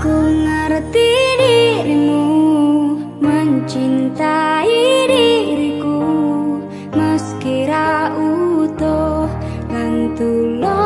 Aku ngerti dirimu mencintai diriku meski rautoh dan tulus.